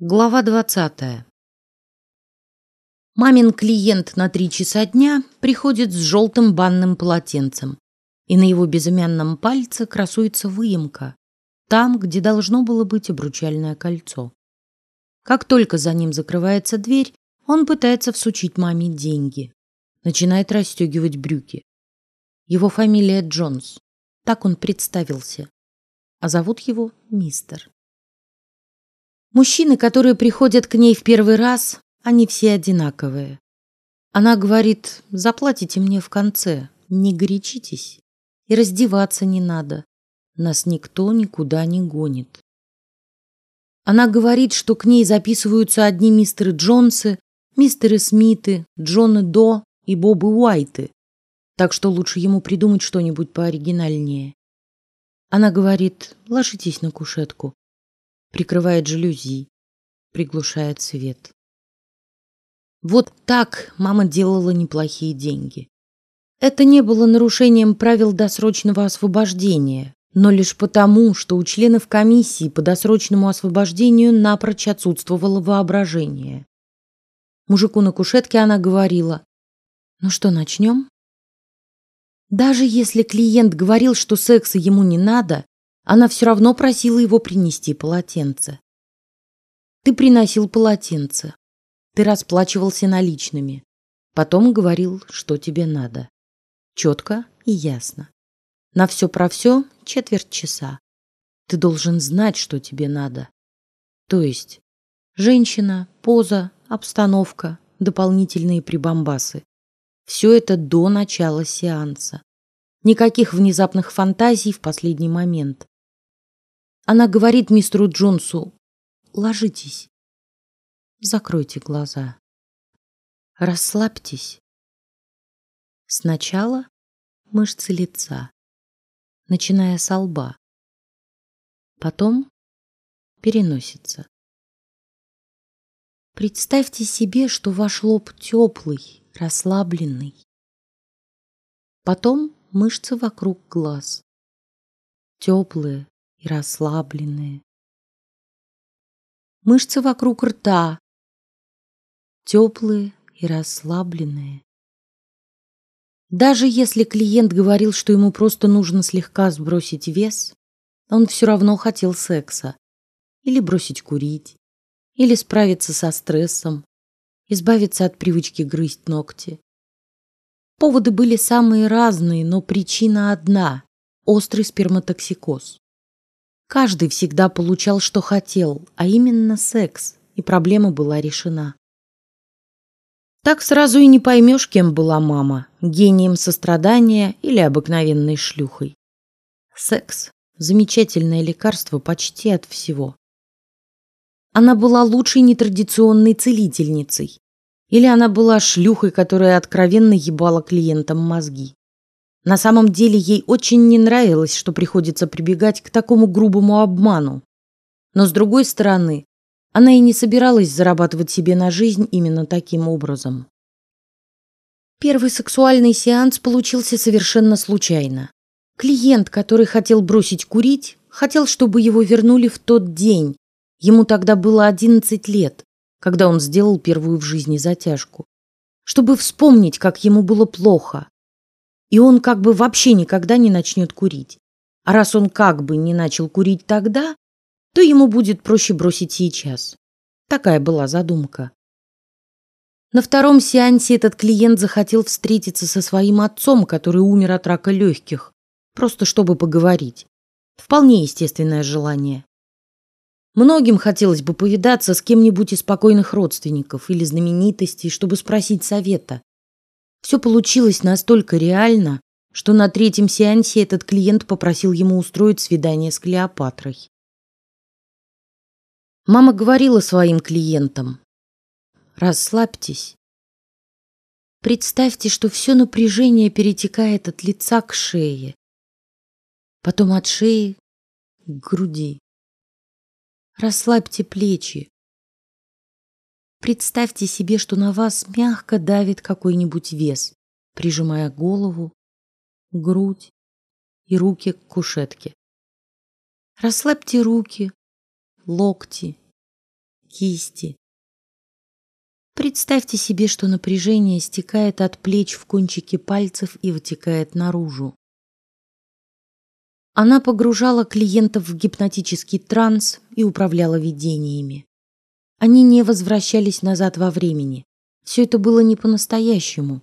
Глава двадцатая. Мамин клиент на три часа дня приходит с желтым банным полотенцем, и на его безымянном пальце красуется выемка, там, где должно было быть обручальное кольцо. Как только за ним закрывается дверь, он пытается всучить маме деньги, начинает расстегивать брюки. Его фамилия Джонс, так он представился, а зовут его Мистер. Мужчины, которые приходят к ней в первый раз, они все одинаковые. Она говорит: заплатите мне в конце, не горячитесь, и раздеваться не надо, нас никто никуда не гонит. Она говорит, что к ней записываются одни мистеры Джонсы, мистеры Смиты, Джоны До и Бобы Уайты, так что лучше ему придумать что-нибудь пооригинальнее. Она говорит: ложитесь на кушетку, прикрывает жалюзи, приглушает свет. Вот так мама делала неплохие деньги. Это не было нарушением правил досрочного освобождения, но лишь потому, что у членов комиссии по досрочному освобождению напрочь отсутствовало воображение. Мужику на кушетке она говорила: "Ну что, начнем?" Даже если клиент говорил, что секса ему не надо, она все равно просила его принести полотенце. Ты приносил полотенце. Ты расплачивался наличными. Потом говорил, что тебе надо. Четко и ясно. На все про все четверть часа. Ты должен знать, что тебе надо. То есть женщина, поза, обстановка, дополнительные прибамбасы. Все это до начала сеанса. Никаких внезапных фантазий в последний момент. Она говорит мистеру Джонсу: "Ложитесь, закройте глаза, расслабьтесь. Сначала мышцы лица, начиная с лба, потом переносится. Представьте себе, что ваш лоб теплый, расслабленный. Потом мышцы вокруг глаз, теплые, и расслабленные. Мышцы вокруг рта теплые и расслабленные. Даже если клиент говорил, что ему просто нужно слегка сбросить вес, он все равно хотел секса, или бросить курить, или справиться со стрессом, избавиться от привычки грызть ногти. Поводы были самые разные, но причина одна: острый сперматоксикоз. Каждый всегда получал, что хотел, а именно секс, и проблема была решена. Так сразу и не поймешь, кем была мама: гением сострадания или обыкновенной шлюхой. Секс замечательное лекарство почти от всего. Она была лучшей нетрадиционной целительницей, или она была шлюхой, которая откровенно ебала клиентам мозги. На самом деле ей очень не нравилось, что приходится прибегать к такому грубому обману. Но с другой стороны, она и не собиралась зарабатывать себе на жизнь именно таким образом. Первый сексуальный сеанс получился совершенно случайно. Клиент, который хотел бросить курить, хотел, чтобы его вернули в тот день. Ему тогда было одиннадцать лет, когда он сделал первую в жизни затяжку, чтобы вспомнить, как ему было плохо, и он как бы вообще никогда не начнет курить. А раз он как бы не начал курить тогда, то ему будет проще бросить сейчас. Такая была задумка. На втором сеансе этот клиент захотел встретиться со своим отцом, который умер от рака легких, просто чтобы поговорить. Вполне естественное желание. Многим хотелось бы повидаться с кем-нибудь из спокойных родственников или знаменитостей, чтобы спросить совета. Все получилось настолько реально, что на третьем сеансе этот клиент попросил ему устроить свидание с Клеопатрой. Мама говорила своим клиентам: расслабьтесь. Представьте, что все напряжение перетекает от лица к шее, потом от шеи к груди. Расслабьте плечи, Представьте себе, что на вас мягко давит какой-нибудь вес, прижимая голову, грудь и руки к кушетке. Расслабьте руки, локти, кисти. Представьте себе, что напряжение стекает от плеч в кончики пальцев и вытекает наружу. Она погружала клиентов в гипнотический транс и управляла видениями. Они не возвращались назад во времени. Все это было не по-настоящему.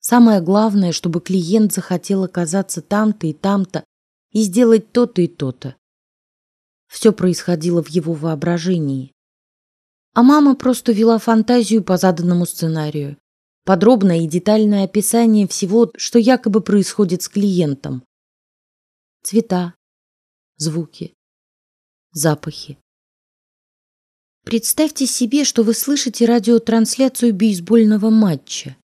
Самое главное, чтобы клиент захотел оказаться там-то и там-то и сделать то-то и то-то. Все происходило в его воображении. А мама просто вела фантазию по заданному сценарию. Подробное и детальное описание всего, что якобы происходит с клиентом. Цвета, звуки, запахи. Представьте себе, что вы слышите радиотрансляцию бейсбольного матча.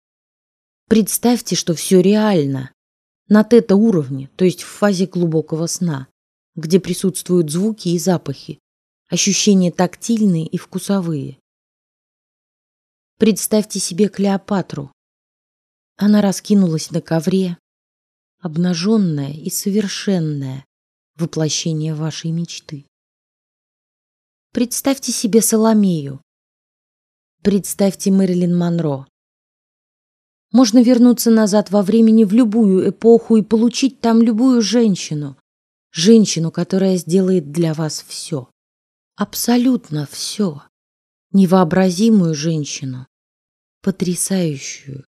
Представьте, что все реально на тета-уровне, то есть в фазе глубокого сна, где присутствуют звуки и запахи, ощущения тактильные и вкусовые. Представьте себе Клеопатру. Она раскинулась на ковре, обнаженная и совершенная, воплощение вашей мечты. Представьте себе Соломею. Представьте Мэрилин Монро. Можно вернуться назад во времени в любую эпоху и получить там любую женщину, женщину, которая сделает для вас все, абсолютно все, невообразимую женщину, потрясающую,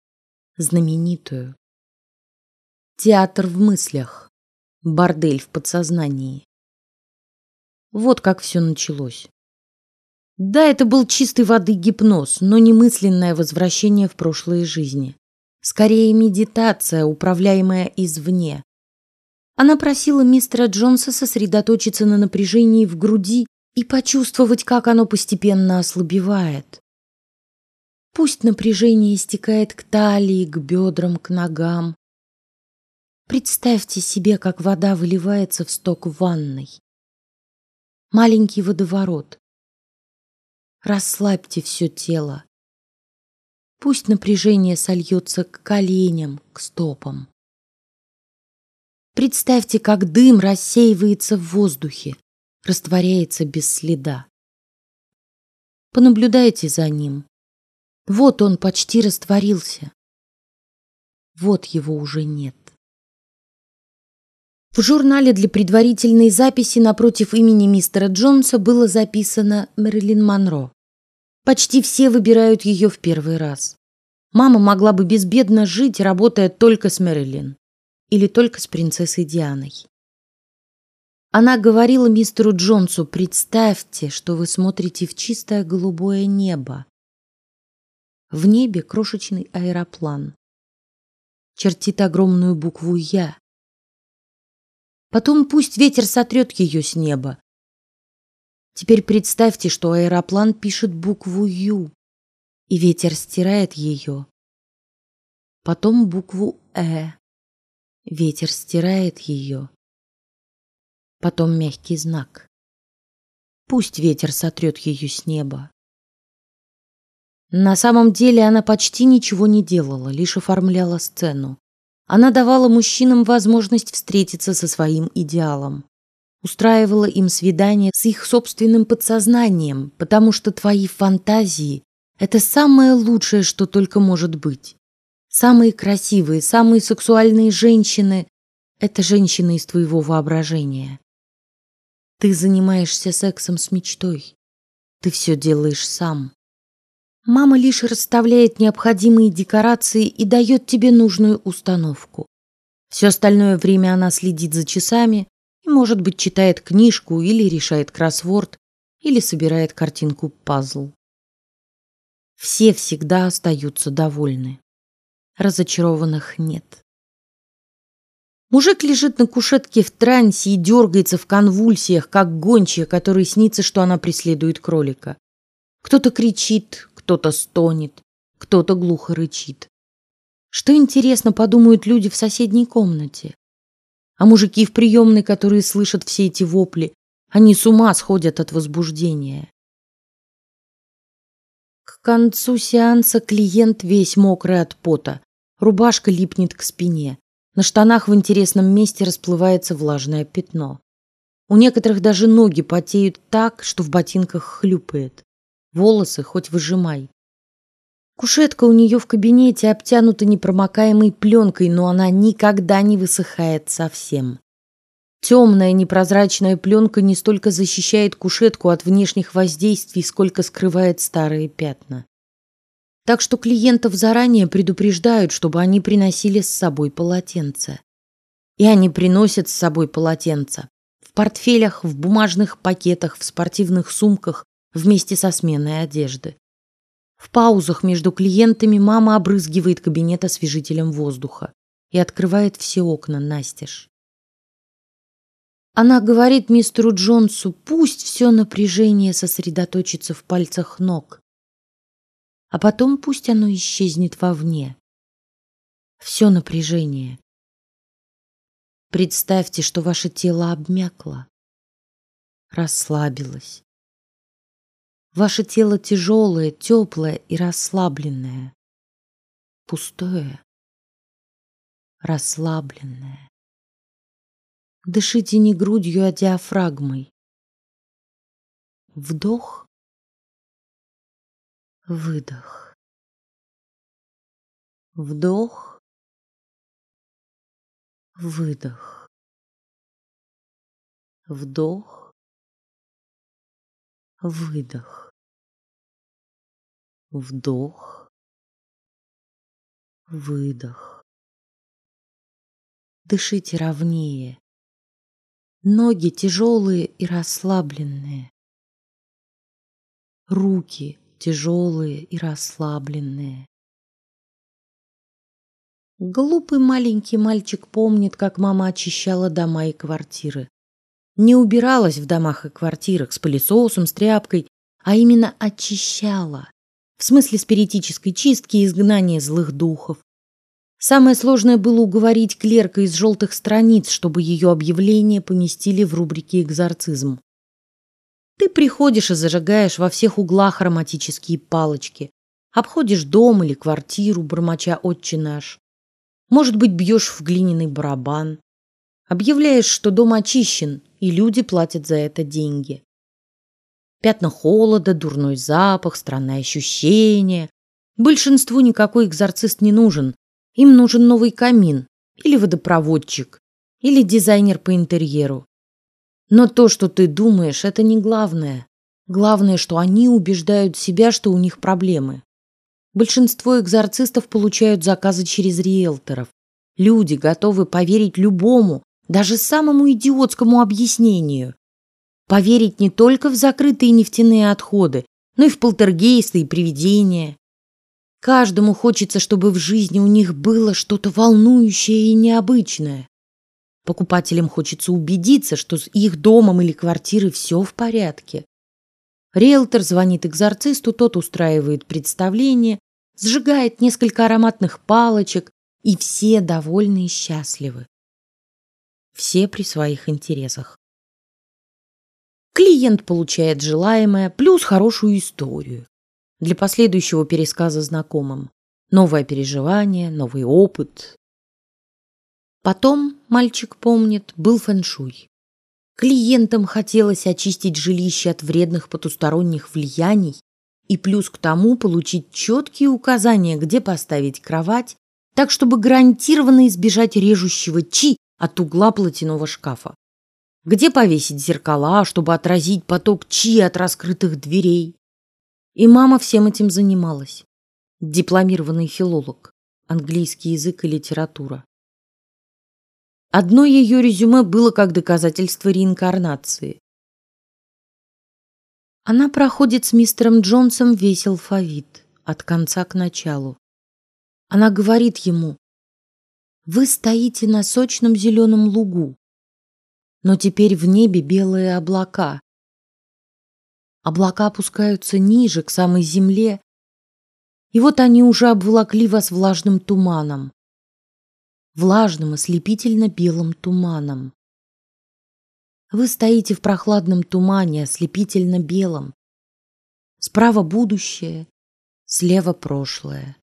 знаменитую. Театр в мыслях, бордель в подсознании. Вот как все началось. Да, это был чистой воды гипноз, но не мысленное возвращение в прошлые жизни. Скорее медитация, управляемая извне. Она просила мистера Джонса сосредоточиться на напряжении в груди и почувствовать, как оно постепенно ослабевает. Пусть напряжение стекает к талии, к бедрам, к ногам. Представьте себе, как вода выливается в сток ванной маленький водоворот. Расслабьте все тело. Пусть напряжение сольется к коленям, к стопам. Представьте, как дым рассеивается в воздухе, растворяется без следа. Понаблюдайте за ним. Вот он почти растворился. Вот его уже нет. В журнале для предварительной записи напротив имени мистера Джонса было записано Мэрилин Монро. Почти все выбирают ее в первый раз. Мама могла бы безбедно жить, работая только с Мэрилин или только с принцессой Дианой. Она говорила мистеру Джонсу: "Представьте, что вы смотрите в чистое голубое небо. В небе крошечный аэроплан чертит огромную букву Я. Потом пусть ветер сотрет ее с неба. Теперь представьте, что аэроплан пишет букву Ю, и ветер стирает ее. Потом букву Э. Ветер стирает ее. Потом мягкий знак. Пусть ветер сотрет ее с неба. На самом деле она почти ничего не делала, лишь оформляла сцену. Она давала мужчинам возможность встретиться со своим идеалом, устраивала им свидания с их собственным подсознанием, потому что твои фантазии – это самое лучшее, что только может быть. Самые красивые, самые сексуальные женщины – это женщины из твоего воображения. Ты занимаешься сексом с мечтой. Ты все делаешь сам. Мама лишь расставляет необходимые декорации и дает тебе нужную установку. Все остальное время она следит за часами и, может быть, читает книжку или решает кроссворд или собирает картинку-пазл. Все всегда остаются довольны. Разочарованных нет. Мужик лежит на кушетке в трансе и дергается в конвульсиях, как гончая, которой снится, что она преследует кролика. Кто-то кричит, кто-то стонет, кто-то глухо рычит. Что интересно, подумают люди в соседней комнате. А мужики в приемной, которые слышат все эти вопли, они с ума сходят от возбуждения. К концу сеанса клиент весь мокрый от пота, рубашка липнет к спине, на штанах в интересном месте расплывается влажное пятно. У некоторых даже ноги потеют так, что в ботинках хлюпает. Волосы хоть выжимай. Кушетка у нее в кабинете обтянута непромокаемой пленкой, но она никогда не высыхает совсем. Темная непрозрачная пленка не столько защищает кушетку от внешних воздействий, сколько скрывает старые пятна. Так что клиентов заранее предупреждают, чтобы они приносили с собой полотенце. И они приносят с собой полотенца в портфелях, в бумажных пакетах, в спортивных сумках вместе со сменой одежды. В паузах между клиентами мама обрызгивает кабинет освежителем воздуха и открывает все окна настежь. Она говорит мистеру Джонсу, пусть все напряжение сосредоточится в пальцах ног, а потом пусть оно исчезнет вовне. Все напряжение. Представьте, что ваше тело обмякло, расслабилось. Ваше тело тяжелое, теплое и расслабленное, пустое, расслабленное. Дышите не грудью, а диафрагмой. Вдох, выдох. Вдох, выдох. Вдох, выдох. Вдох, выдох. Дышите ровнее. Ноги тяжелые и расслабленные. Руки тяжелые и расслабленные. Глупый маленький мальчик помнит, как мама очищала дома и квартиры. Не убиралась в домах и квартирах с пылесосом, с тряпкой, а именно очищала. В смысле спиритической чистки и изгнания злых духов. Самое сложное было уговорить клерка из желтых страниц, чтобы ее объявление поместили в рубрике экзорцизм. Ты приходишь и зажигаешь во всех углах ароматические палочки, обходишь дом или квартиру, бормоча отче наш. Может быть, бьешь в глиняный барабан, объявляешь, что дом очищен, и люди платят за это деньги. Пятна холода, дурной запах, странное ощущение. Большинству никакой экзорцист не нужен, им нужен новый камин или водопроводчик или дизайнер по интерьеру. Но то, что ты думаешь, это не главное. Главное, что они убеждают себя, что у них проблемы. Большинство экзорцистов получают заказы через риэлторов. Люди готовы поверить любому, даже самому идиотскому объяснению. Поверить не только в закрытые нефтяные отходы, но и в полтергейсты и привидения. Каждому хочется, чтобы в жизни у них было что-то волнующее и необычное. Покупателям хочется убедиться, что с их домом или квартирой все в порядке. Риэлтор звонит экзорцисту, тот устраивает представление, сжигает несколько ароматных палочек, и все довольны и счастливы. Все при своих интересах. Клиент получает желаемое плюс хорошую историю для последующего пересказа знакомым. Новое переживание, новый опыт. Потом, мальчик помнит, был фэншуй. Клиентам хотелось очистить жилище от вредных потусторонних влияний и плюс к тому получить четкие указания, где поставить кровать, так чтобы гарантированно избежать режущего чи от угла платяного шкафа. Где повесить зеркала, чтобы отразить поток чи от раскрытых дверей? И мама всем этим занималась. Дипломированный филолог, английский язык и литература. Одно ее резюме было как доказательство реинкарнации. Она проходит с мистером Джонсом весь алфавит от конца к началу. Она говорит ему: "Вы стоите на сочном зеленом лугу, но теперь в небе белые облака, Облака опускаются ниже, к самой земле, и вот они уже обволокли вас влажным туманом, влажным ослепительно белым туманом. Вы стоите в прохладном тумане, ослепительно белом. Справа будущее, слева прошлое.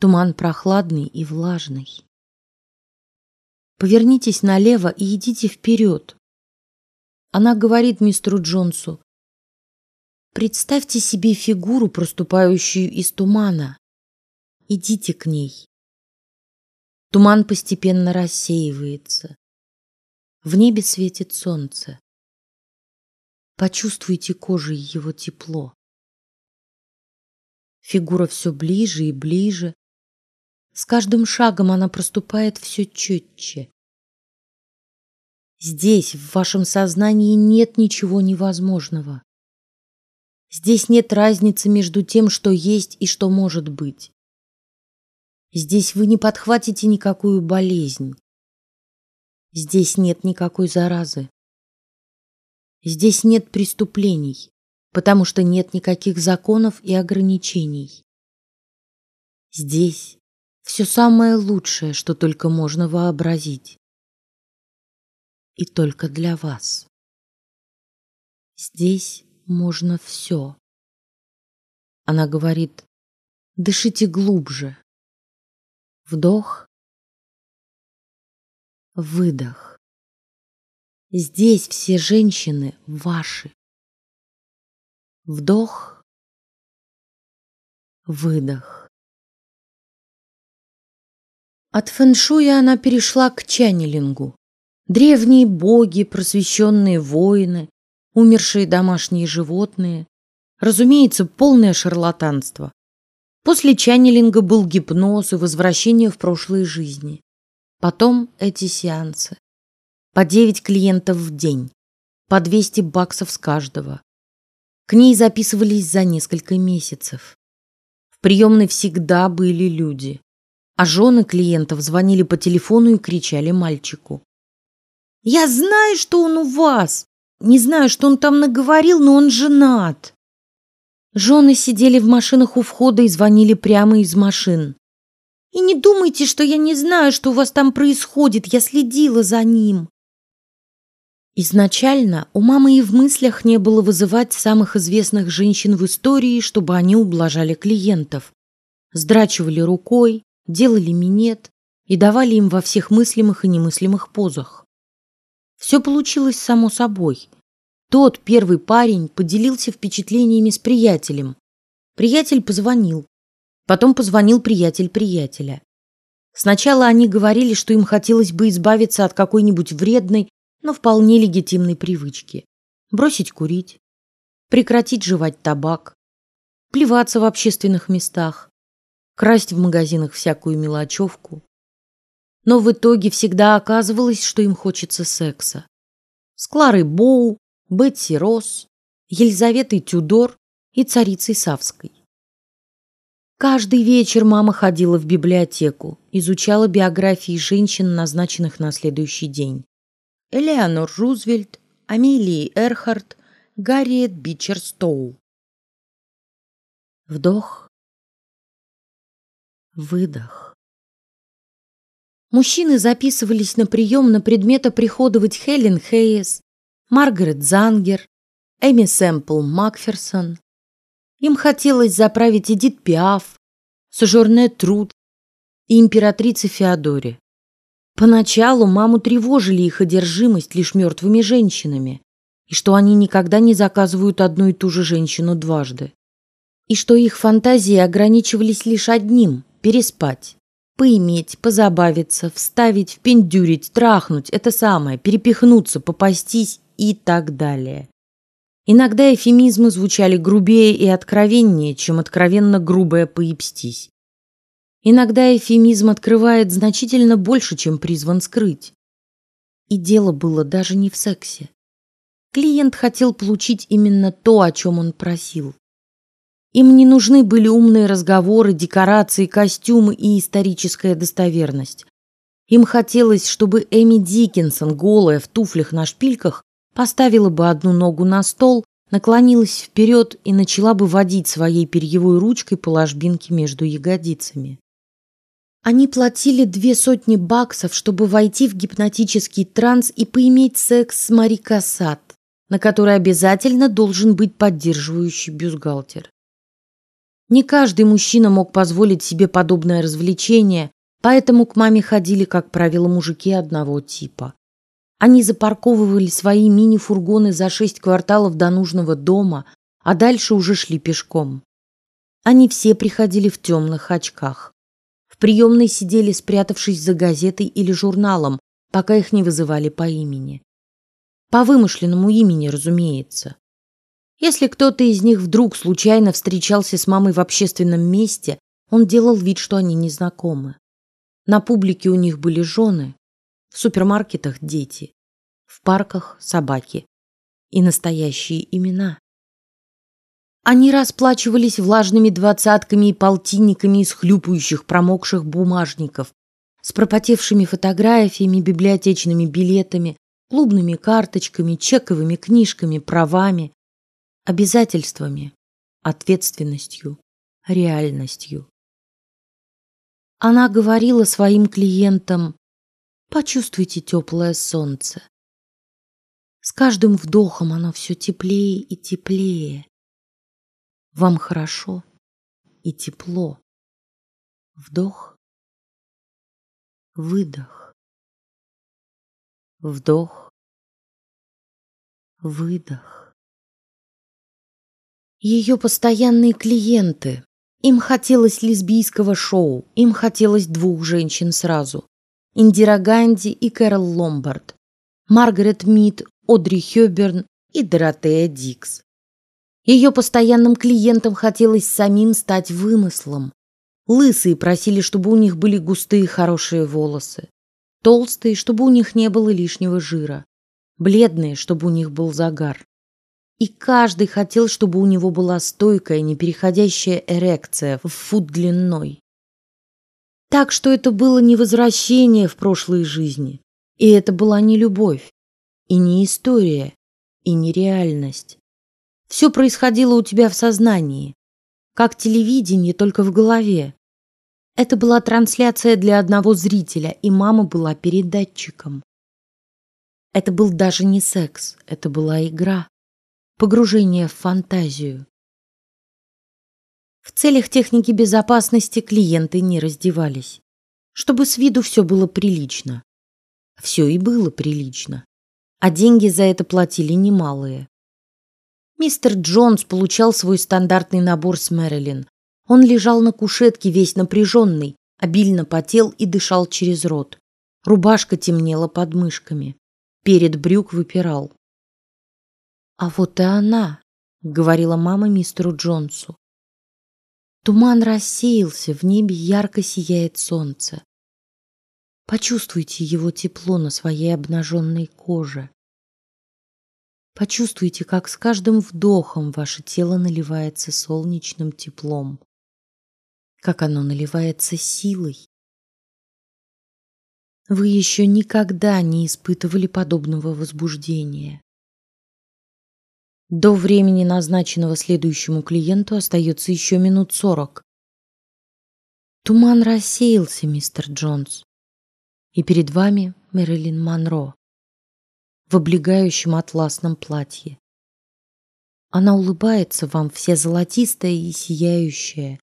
Туман прохладный и влажный. Повернитесь налево и идите вперед. Она говорит мистеру Джонсу: Представьте себе фигуру, проступающую из тумана. Идите к ней. Туман постепенно рассеивается. В небе светит солнце. Почувствуйте кожей его тепло. Фигура все ближе и ближе. С каждым шагом она проступает все четче. Здесь, в вашем сознании, нет ничего невозможного. Здесь нет разницы между тем, что есть и что может быть. Здесь вы не подхватите никакую болезнь. Здесь нет никакой заразы. Здесь нет преступлений, потому что нет никаких законов и ограничений. Здесь все самое лучшее, что только можно вообразить. И только для вас. Здесь можно все. Она говорит, дышите глубже. Вдох. Выдох. Здесь все женщины ваши. Вдох. Выдох. От фэншуя она перешла к чаннелингу. Древние боги, просвещенные воины, умершие домашние животные. Разумеется, полное шарлатанство. После чаннелинга был гипноз и возвращение в прошлые жизни. Потом эти сеансы. По 9 клиентов в день, по 200 баксов с каждого. К ней записывались за несколько месяцев. В приемной всегда были люди, а жены клиентов звонили по телефону и кричали мальчику: "Я знаю, что он у вас. Не знаю, что он там наговорил, но он женат". Жены сидели в машинах у входа и звонили прямо из машин. И не думайте, что я не знаю, что у вас там происходит. Я следила за ним. Изначально у мамы и в мыслях не было вызывать самых известных женщин в истории, чтобы они ублажали клиентов, сдрачивали рукой, делали минет и давали им во всех мыслимых и немыслимых позах. Все получилось само собой. Тот первый парень поделился впечатлениями с приятелем. Приятель позвонил. Потом позвонил приятель приятеля. Сначала они говорили, что им хотелось бы избавиться от какой-нибудь вредной, но вполне легитимной привычки: бросить курить, прекратить жевать табак, плеваться в общественных местах, красть в магазинах всякую мелочевку. Но в итоге всегда оказывалось, что им хочется секса. С Кларой Боу, Бетси Росс, Елизаветой Тюдор и царицей Савской. Каждый вечер мама ходила в библиотеку, изучала биографии женщин, назначенных на следующий день. Элеонор Рузвельт, Амелии Эрхарт, Гарриет Бичер Стоу. Вдох. Выдох. Мужчины записывались на прием на предмет оприходовать Хелен Хейес, Маргарет Зангер, Эми Сэмпл Макферсон. Им хотелось заправить Эдит Пиаф, Сожорне Труд и императрице Феодоре. Поначалу маму тревожили их одержимость лишь мертвыми женщинами, и что они никогда не заказывают одну и ту же женщину дважды, и что их фантазии ограничивались лишь одним – переспать, поиметь, позабавиться, вставить, впендюрить, трахнуть – это самое, перепихнуться, попастись и так далее. Иногда эфемизмы звучали грубее и откровеннее, чем откровенно грубое поебстись. Иногда эфемизм открывает значительно больше, чем призван скрыть. И дело было даже не в сексе. Клиент хотел получить именно то, о чем он просил. Им не нужны были умные разговоры, декорации, костюмы и историческая достоверность. Им хотелось, чтобы Эми Диккенсон, голая в туфлях на шпильках, поставила бы одну ногу на стол, наклонилась вперед и начала бы водить своей перьевой ручкой по ложбинке между ягодицами. Они платили две сотни баксов, чтобы войти в гипнотический транс и поиметь секс с Мари Кассат, на который обязательно должен быть поддерживающий бюстгальтер. Не каждый мужчина мог позволить себе подобное развлечение, поэтому к маме ходили, как правило, мужики одного типа. Они запарковывали свои мини-фургоны за шесть кварталов до нужного дома, а дальше уже шли пешком. Они все приходили в темных очках. В приемной сидели, спрятавшись за газетой или журналом, пока их не вызывали по имени. По вымышленному имени, разумеется. Если кто-то из них вдруг случайно встречался с мамой в общественном месте, он делал вид, что они не знакомы. На публике у них были жены, в супермаркетах дети, в парках собаки и настоящие имена. Они расплачивались влажными двадцатками и полтинниками из хлюпающих промокших бумажников, с пропотевшими фотографиями, библиотечными билетами, клубными карточками, чековыми книжками, правами, обязательствами, ответственностью, реальностью. Она говорила своим клиентам: "Почувствуйте теплое солнце". С каждым вдохом оно все теплее и теплее. Вам хорошо и тепло. Вдох, выдох, вдох, выдох. Ее постоянные клиенты. Им хотелось лесбийского шоу, им хотелось двух женщин сразу. Индира Ганди и Кэрол Ломбард, Маргарет Мид, Одри Хёберн и Доротея Дикс. Ее постоянным клиентам хотелось самим стать вымыслом. Лысые просили, чтобы у них были густые хорошие волосы, толстые, чтобы у них не было лишнего жира, бледные, чтобы у них был загар и каждый хотел, чтобы у него была стойкая, непереходящая эрекция в фут длиной. Так что это было не возвращение в прошлые жизни, и это была не любовь, и не история, и не реальность. Все происходило у тебя в сознании, как телевидение, только в голове. Это была трансляция для одного зрителя, и мама была передатчиком. Это был даже не секс, это была игра погружение в фантазию. В целях техники безопасности клиенты не раздевались, чтобы с виду все было прилично. Все и было прилично, а деньги за это платили немалые. Мистер Джонс получал свой стандартный набор с Мэрилин. Он лежал на кушетке весь напряженный, обильно потел и дышал через рот. Рубашка темнела под мышками, перед брюк выпирал. А вот и она, говорила мама мистеру Джонсу. Туман рассеялся, в небе ярко сияет солнце. Почувствуйте его тепло на своей обнаженной коже. Почувствуйте, как с каждым вдохом ваше тело наливается солнечным теплом, как оно наливается силой. Вы еще никогда не испытывали подобного возбуждения. До времени, назначенного следующему клиенту, остается еще минут сорок. Туман рассеялся, мистер Джонс, и перед вами Мэрилин Монро в облегающем атласном платье. Она улыбается вам, вся золотистая и сияющая.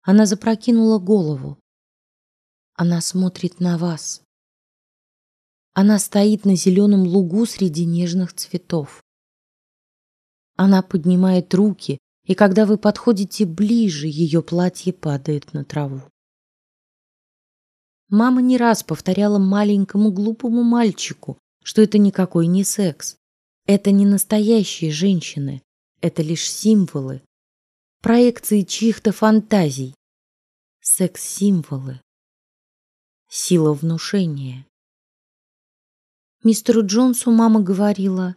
Она запрокинула голову. Она смотрит на вас. Она стоит на зеленом лугу среди нежных цветов. Она поднимает руки, и когда вы подходите ближе, ее платье падает на траву. Мама не раз повторяла маленькому глупому мальчику, что это никакой не секс, это не настоящие женщины, это лишь символы, проекции чьих-то фантазий, секс-символы, сила внушения. Мистеру Джонсу мама говорила: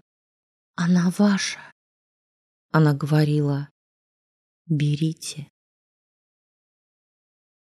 "Она ваша". Она говорила: "Берите".